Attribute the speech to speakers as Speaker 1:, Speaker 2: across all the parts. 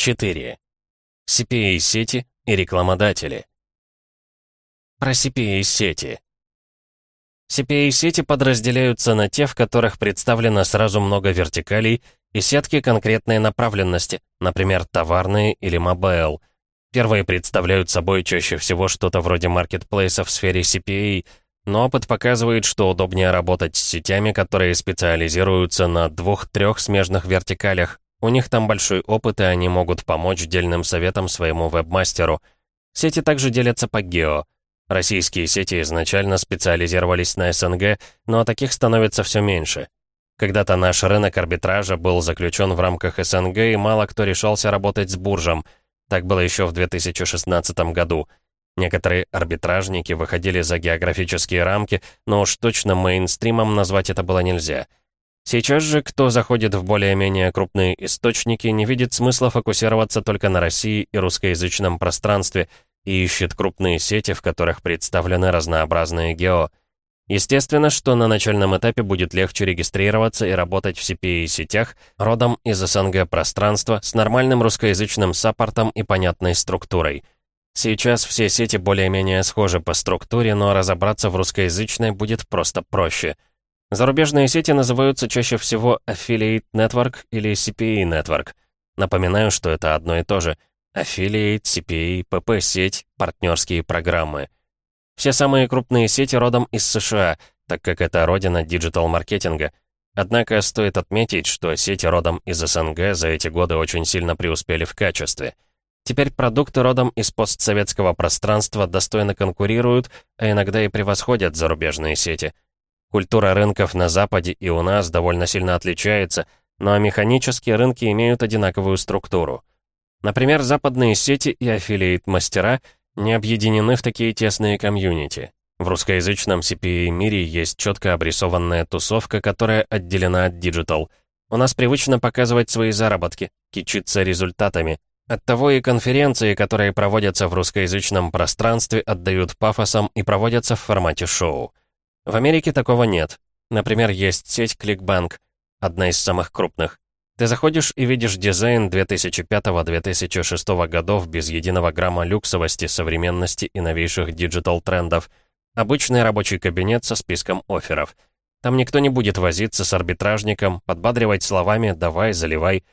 Speaker 1: 4. CPA-сети и рекламодатели. Про CPA-сети. CPA-сети подразделяются на те, в которых представлено сразу много вертикалей и сетки конкретной направленности, например, товарные или mobile. Первые представляют собой чаще всего что-то вроде маркетплейса в сфере CPA, но опыт показывает, что удобнее работать с сетями, которые специализируются на двух-трех смежных вертикалях. У них там большой опыт, и они могут помочь дельным советам своему вебмастеру. Сети также делятся по гео. Российские сети изначально специализировались на СНГ, но таких становится все меньше. Когда-то наш рынок арбитража был заключен в рамках СНГ, и мало кто решался работать с буржем. Так было еще в 2016 году. Некоторые арбитражники выходили за географические рамки, но уж точно мейнстримом назвать это было нельзя. Сейчас же, кто заходит в более-менее крупные источники, не видит смысла фокусироваться только на России и русскоязычном пространстве и ищет крупные сети, в которых представлены разнообразные гео. Естественно, что на начальном этапе будет легче регистрироваться и работать в CPA-сетях родом из СНГ пространства с нормальным русскоязычным саппортом и понятной структурой. Сейчас все сети более-менее схожи по структуре, но разобраться в русскоязычной будет просто проще. Зарубежные сети называются чаще всего Affiliate Network или CPA Network. Напоминаю, что это одно и то же. Affiliate, CPA, PP-сеть, партнерские программы — все самые крупные сети родом из США, так как это родина диджитал-маркетинга. Однако стоит отметить, что сети родом из СНГ за эти годы очень сильно преуспели в качестве. Теперь продукты родом из постсоветского пространства достойно конкурируют, а иногда и превосходят зарубежные сети. Культура рынков на Западе и у нас довольно сильно отличается, но механические рынки имеют одинаковую структуру. Например, западные сети и affiliate-мастера — не объединены в такие тесные комьюнити. В русскоязычном CPA-мире есть четко обрисованная тусовка, которая отделена от digital. У нас привычно показывать свои заработки, кичиться результатами. Оттого и конференции, которые проводятся в русскоязычном пространстве, отдают пафосом и проводятся в формате шоу. В Америке такого нет. Например, есть сеть ClickBank, одна из самых крупных. Ты заходишь и видишь дизайн 2005-2006 годов без единого грамма люксовости, современности и новейших digital-трендов. Обычный рабочий кабинет со списком офферов. Там никто не будет возиться с арбитражником, подбадривать словами «давай, заливай».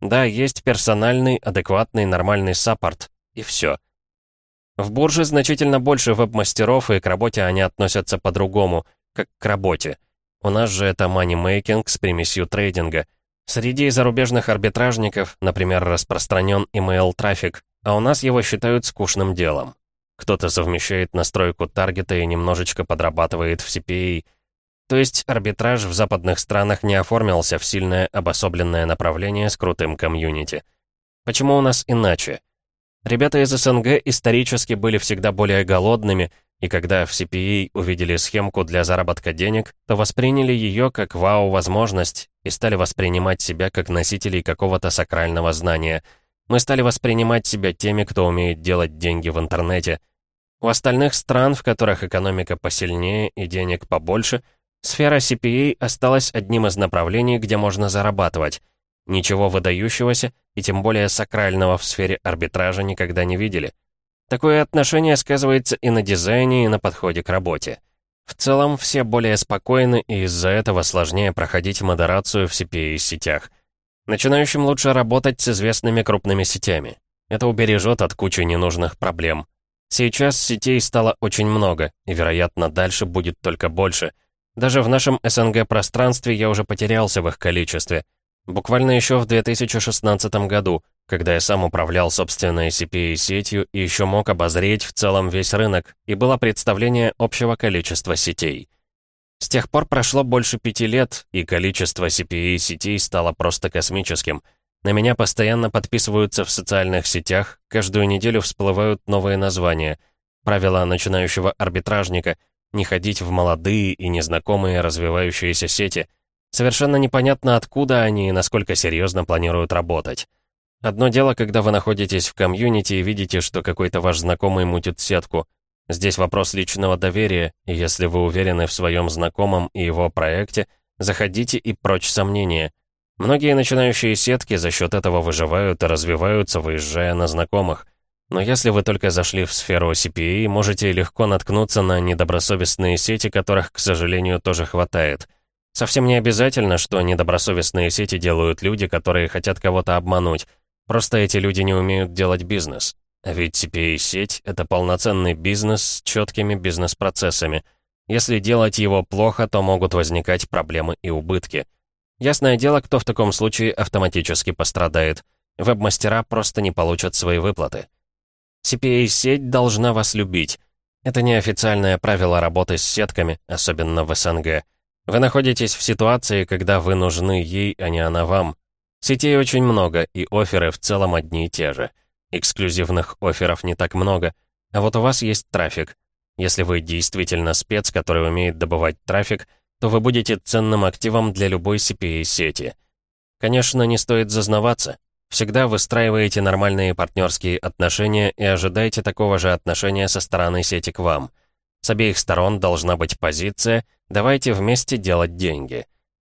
Speaker 1: Да, есть персональный, адекватный, нормальный support. И все. В бурже значительно больше веб-мастеров, и к работе они относятся по-другому, как к работе. У нас же это манимейкинг с примесью трейдинга — Среди зарубежных арбитражников, например, распространен email-трафик, а у нас его считают скучным делом. Кто-то совмещает настройку таргета и немножечко подрабатывает в CPA. То есть арбитраж в западных странах не оформился в сильное обособленное направление с крутым комьюнити. Почему у нас иначе? Ребята из СНГ исторически были всегда более голодными, и когда в CPA увидели схемку для заработка денег, то восприняли ее как вау-возможность и стали воспринимать себя как носителей какого-то сакрального знания. Мы стали воспринимать себя теми, кто умеет делать деньги в интернете. У остальных стран, в которых экономика посильнее и денег побольше, сфера CPA осталась одним из направлений, где можно зарабатывать. Ничего выдающегося и тем более сакрального в сфере арбитража никогда не видели. Такое отношение сказывается и на дизайне, и на подходе к работе. В целом, все более спокойны, и из-за этого сложнее проходить модерацию в CPA-сетях. Начинающим лучше работать с известными крупными сетями. Это убережет от кучи ненужных проблем. Сейчас сетей стало очень много, и, вероятно, дальше будет только больше. Даже в нашем СНГ-пространстве я уже потерялся в их количестве. Буквально еще в 2016 году, когда я сам управлял собственной CPA-сетью и еще мог обозреть в целом весь рынок, и было представление общего количества сетей. С тех пор прошло больше пяти лет, и количество CPA-сетей стало просто космическим. На меня постоянно подписываются в социальных сетях, каждую неделю всплывают новые названия. Правила начинающего арбитражника — не ходить в молодые и незнакомые развивающиеся сети. Совершенно непонятно, откуда они и насколько серьезно планируют работать. Одно дело, когда вы находитесь в комьюнити и видите, что какой-то ваш знакомый мутит сетку. Здесь вопрос личного доверия, и если вы уверены в своем знакомом и его проекте, заходите и прочь сомнения. Многие начинающие сетки за счет этого выживают и развиваются, выезжая на знакомых. Но если вы только зашли в сферу CPA, можете легко наткнуться на недобросовестные сети, которых, к сожалению, тоже хватает. Совсем не обязательно, что недобросовестные сети делают люди, которые хотят кого-то обмануть. Просто эти люди не умеют делать бизнес. А ведь CPA-сеть — это полноценный бизнес с четкими бизнес-процессами. Если делать его плохо, то могут возникать проблемы и убытки. Ясное дело, кто в таком случае автоматически пострадает. Веб-мастера просто не получат свои выплаты. CPA-сеть должна вас любить. Это неофициальное правило работы с сетками, особенно в СНГ. Вы находитесь в ситуации, когда вы нужны ей, а не она вам. Сетей очень много, и оферы в целом одни и те же. Эксклюзивных офферов не так много, а вот у вас есть трафик. Если вы действительно спец, который умеет добывать трафик, то вы будете ценным активом для любой CPA-сети. Конечно, не стоит зазнаваться. Всегда выстраиваете нормальные партнерские отношения и ожидайте такого же отношения со стороны сети к вам. С обеих сторон должна быть позиция «давайте вместе делать деньги».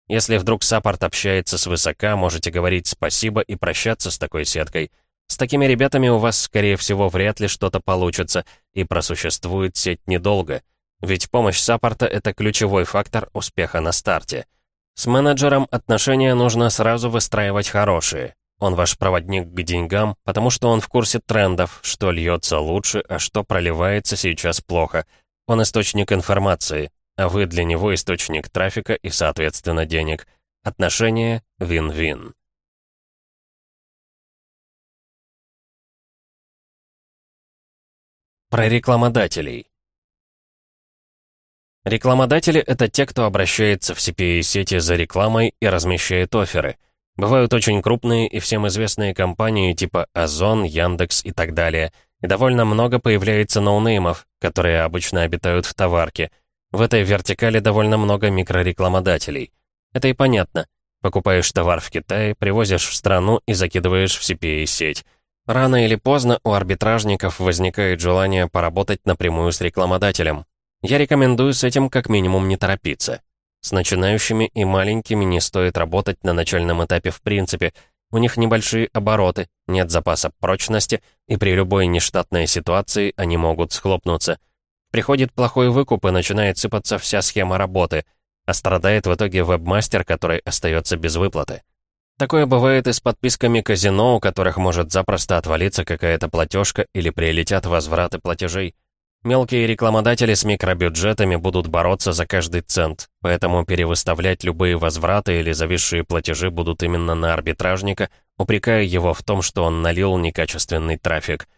Speaker 1: Если вдруг саппорт общается свысока, можете говорить спасибо и прощаться с такой сеткой. С такими ребятами у вас, скорее всего, вряд ли что-то получится, и просуществует сеть недолго — ведь помощь саппорта — это ключевой фактор успеха на старте. С менеджером отношения нужно сразу выстраивать хорошие. Он ваш проводник к деньгам, потому что он в курсе трендов, что льется лучше, а что проливается сейчас плохо. Он источник информации, а вы для него источник трафика и, соответственно, денег. Отношения вин-вин. Про рекламодателей. Рекламодатели — это те, кто обращается в CPA-сети за рекламой и размещает оферы. Бывают очень крупные и всем известные компании типа Озон, Яндекс и так далее. И довольно много появляется ноунеймов, которые обычно обитают в товарке. В этой вертикали довольно много микрорекламодателей. Это и понятно. Покупаешь товар в Китае, привозишь в страну и закидываешь в CPA-сеть. Рано или поздно у арбитражников возникает желание поработать напрямую с рекламодателем. Я рекомендую с этим как минимум не торопиться. С начинающими и маленькими не стоит работать на начальном этапе в принципе. У них небольшие обороты, нет запаса прочности, и при любой нештатной ситуации они могут схлопнуться. Приходит плохой выкуп, и начинает сыпаться вся схема работы, а страдает в итоге вебмастер, который остается без выплаты. Такое бывает и с подписками казино, у которых может запросто отвалиться какая-то платежка или прилетят возвраты платежей. Мелкие рекламодатели с микробюджетами будут бороться за каждый цент, поэтому перевыставлять любые возвраты или зависшие платежи будут именно на арбитражника, упрекая его в том, что он налил некачественный трафик.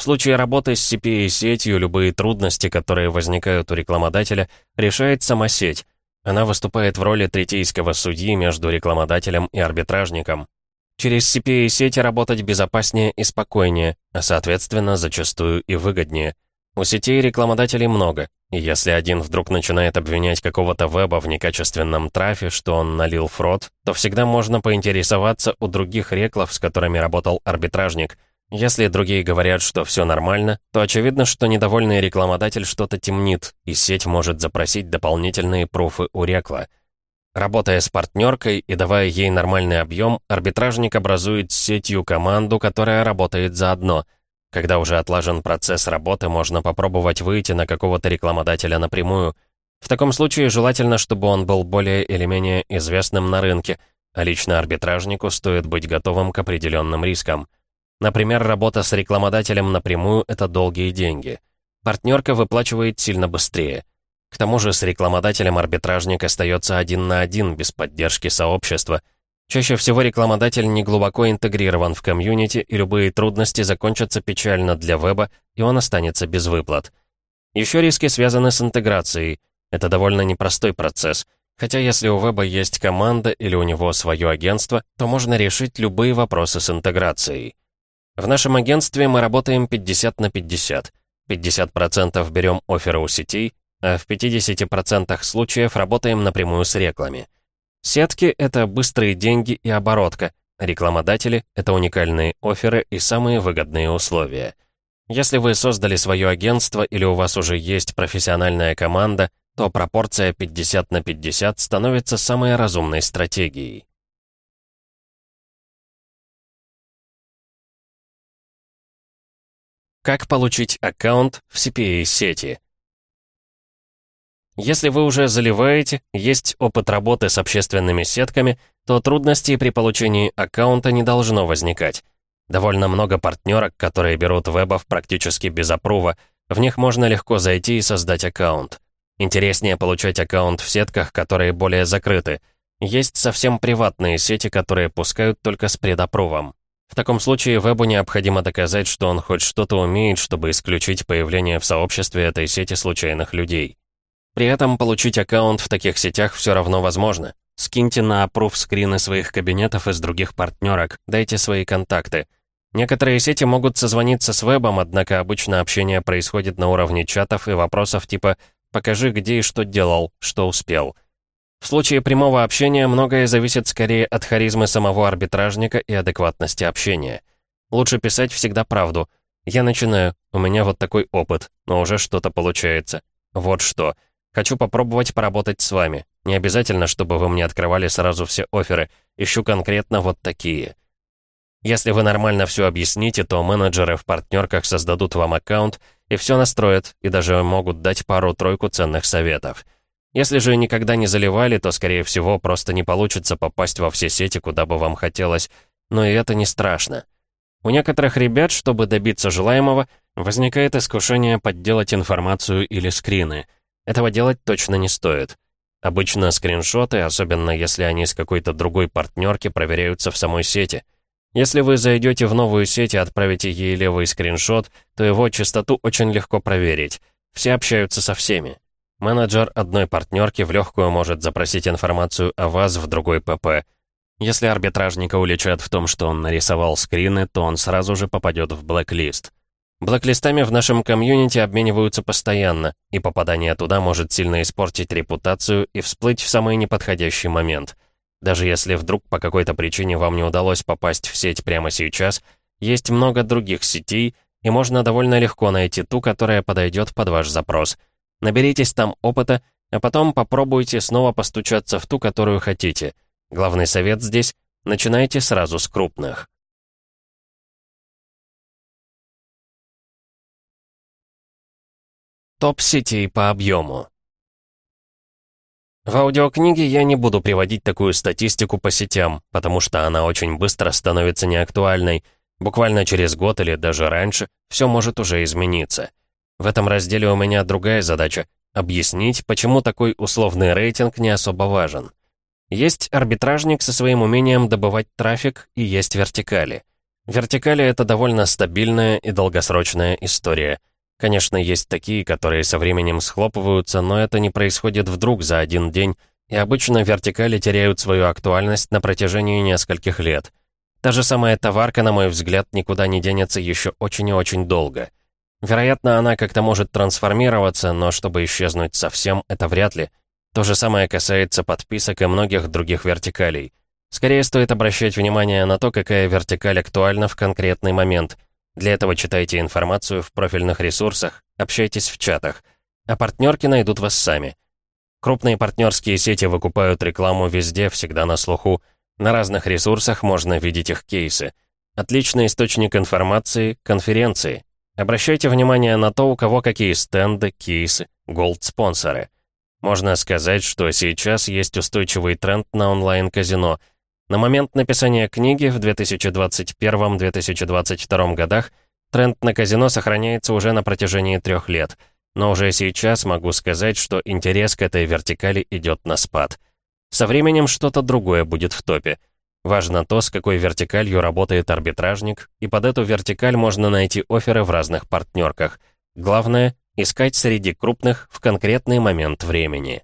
Speaker 1: В случае работы с CPA-сетью любые трудности, которые возникают у рекламодателя, решает сама сеть. Она выступает в роли третейского судьи между рекламодателем и арбитражником. Через CPA-сети работать безопаснее и спокойнее, а соответственно зачастую и выгоднее – у сетей рекламодателей много, и если один вдруг начинает обвинять какого-то веба в некачественном трафе, что он налил фрод, то всегда можно поинтересоваться у других реклов, с которыми работал арбитражник. Если другие говорят, что все нормально, то очевидно, что недовольный рекламодатель что-то темнит, и сеть может запросить дополнительные пруфы у рекла. Работая с партнеркой и давая ей нормальный объем, арбитражник образует с сетью команду, которая работает заодно — когда уже отлажен процесс работы, можно попробовать выйти на какого-то рекламодателя напрямую. В таком случае желательно, чтобы он был более или менее известным на рынке, а лично арбитражнику стоит быть готовым к определенным рискам. Например, работа с рекламодателем напрямую — это долгие деньги. Партнерка выплачивает сильно быстрее. К тому же с рекламодателем арбитражник остается один на один, без поддержки сообщества — Чаще всего рекламодатель не глубоко интегрирован в комьюнити, и любые трудности закончатся печально для веба, и он останется без выплат. Еще риски связаны с интеграцией. Это довольно непростой процесс. Хотя если у веба есть команда или у него свое агентство, то можно решить любые вопросы с интеграцией. В нашем агентстве мы работаем 50 на 50. 50% берем оферы у сетей, а в 50% случаев работаем напрямую с реклами. Сетки — это быстрые деньги и оборотка. Рекламодатели — это уникальные оферы и самые выгодные условия. Если вы создали свое агентство или у вас уже есть профессиональная команда, то пропорция 50 на 50 становится самой разумной стратегией. Как получить аккаунт в CPA-сети? Если вы уже заливаете, есть опыт работы с общественными сетками, то трудностей при получении аккаунта не должно возникать. Довольно много партнерок, которые берут вебов практически без опрува, в них можно легко зайти и создать аккаунт. Интереснее получать аккаунт в сетках, которые более закрыты. Есть совсем приватные сети, которые пускают только с предопровом. В таком случае вебу необходимо доказать, что он хоть что-то умеет, чтобы исключить появление в сообществе этой сети случайных людей. При этом получить аккаунт в таких сетях все равно возможно. Скиньте на approve скрины своих кабинетов из других партнерок, дайте свои контакты. Некоторые сети могут созвониться с вебом, однако обычно общение происходит на уровне чатов и вопросов типа «покажи, где и что делал, что успел». В случае прямого общения многое зависит скорее от харизмы самого арбитражника и адекватности общения. Лучше писать всегда правду. Я начинаю, у меня вот такой опыт, но уже что-то получается. Вот что. Хочу попробовать поработать с вами. Не обязательно, чтобы вы мне открывали сразу все оферы. Ищу конкретно вот такие. Если вы нормально все объясните, то менеджеры в партнерках создадут вам аккаунт и все настроят, и даже могут дать пару-тройку ценных советов. Если же никогда не заливали, то, скорее всего, просто не получится попасть во все сети, куда бы вам хотелось, но и это не страшно. У некоторых ребят, чтобы добиться желаемого, возникает искушение подделать информацию или скрины. Этого делать точно не стоит. Обычно скриншоты, особенно если они с какой-то другой партнерки, проверяются в самой сети. Если вы зайдете в новую сеть и отправите ей левый скриншот, то его частоту очень легко проверить. Все общаются со всеми. Менеджер одной партнерки в легкую может запросить информацию о вас в другой ПП. Если арбитражника уличат в том, что он нарисовал скрины, то он сразу же попадет в блэк-лист. В нашем комьюнити обмениваются постоянно, и попадание туда может сильно испортить репутацию и всплыть в самый неподходящий момент. Даже если вдруг по какой-то причине вам не удалось попасть в сеть прямо сейчас, есть много других сетей, и можно довольно легко найти ту, которая подойдет под ваш запрос — Наберитесь там опыта, а потом попробуйте снова постучаться в ту, которую хотите. Главный совет здесь — начинайте сразу с крупных. Топ сетей по объему. В аудиокниге я не буду приводить такую статистику по сетям, потому что она очень быстро становится неактуальной. Буквально через год или даже раньше все может уже измениться. В этом разделе у меня другая задача — объяснить, почему такой условный рейтинг не особо важен. Есть арбитражник со своим умением добывать трафик, и есть вертикали. Вертикали — это довольно стабильная и долгосрочная история. Конечно, есть такие, которые со временем схлопываются, но это не происходит вдруг за один день, и обычно вертикали теряют свою актуальность на протяжении нескольких лет. Та же самая товарка, на мой взгляд, никуда не денется еще очень и очень долго — Вероятно, она как-то может трансформироваться, но чтобы исчезнуть совсем, это вряд ли. То же самое касается подписок и многих других вертикалей. Скорее стоит обращать внимание на то, какая вертикаль актуальна в конкретный момент. Для этого читайте информацию в профильных ресурсах, общайтесь в чатах. А партнерки найдут вас сами. Крупные партнерские сети выкупают рекламу везде, всегда на слуху. На разных ресурсах можно видеть их кейсы. Отличный источник информации — конференции. Обращайте внимание на то, у кого какие стенды, кейсы, голд-спонсоры. Можно сказать, что сейчас есть устойчивый тренд на онлайн-казино. На момент написания книги в 2021-2022 годах тренд на казино сохраняется уже на протяжении трех лет. Но уже сейчас могу сказать, что интерес к этой вертикали идет на спад. Со временем что-то другое будет в топе — Важно то, с какой вертикалью работает арбитражник, и под эту вертикаль можно найти оферы в разных партнерках. Главное — искать среди крупных в конкретный момент времени.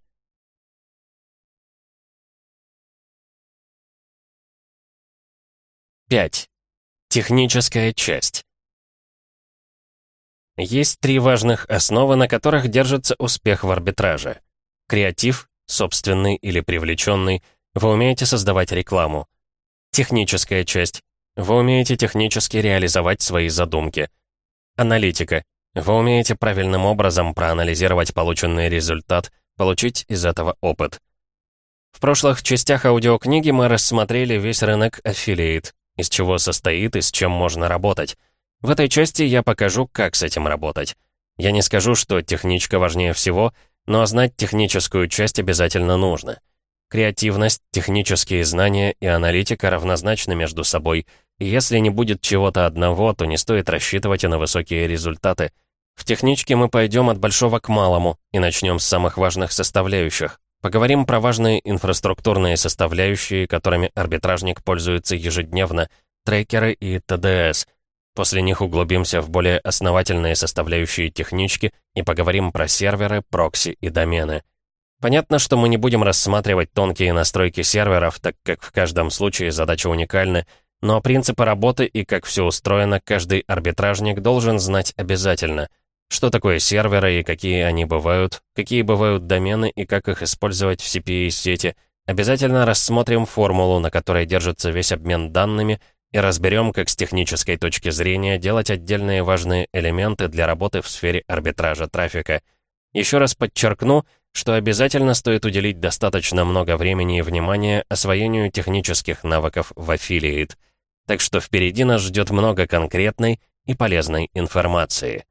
Speaker 1: Пять. Техническая часть. Есть три важных основы, на которых держится успех в арбитраже. Креатив, собственный или привлеченный, вы умеете создавать рекламу. Техническая часть. Вы умеете технически реализовать свои задумки. Аналитика. Вы умеете правильным образом проанализировать полученный результат, получить из этого опыт. В прошлых частях аудиокниги мы рассмотрели весь рынок Affiliate, из чего состоит и с чем можно работать. В этой части я покажу, как с этим работать. Я не скажу, что техничка важнее всего, но знать техническую часть обязательно нужно. Креативность, технические знания и аналитика равнозначны между собой, и если не будет чего-то одного, то не стоит рассчитывать и на высокие результаты. В техничке мы пойдем от большого к малому и начнем с самых важных составляющих. Поговорим про важные инфраструктурные составляющие, которыми арбитражник пользуется ежедневно, трекеры и ТДС. После них углубимся в более основательные составляющие технички и поговорим про серверы, прокси и домены. Понятно, что мы не будем рассматривать тонкие настройки серверов, так как в каждом случае задача уникальна, но принципы работы и как все устроено каждый арбитражник должен знать обязательно. Что такое серверы и какие они бывают, какие бывают домены и как их использовать в CPA-сети. Обязательно рассмотрим формулу, на которой держится весь обмен данными, и разберем, как с технической точки зрения делать отдельные важные элементы для работы в сфере арбитража трафика. Еще раз подчеркну, что обязательно стоит уделить достаточно много времени и внимания освоению технических навыков в Affiliate. Так что впереди нас ждет много конкретной и полезной информации.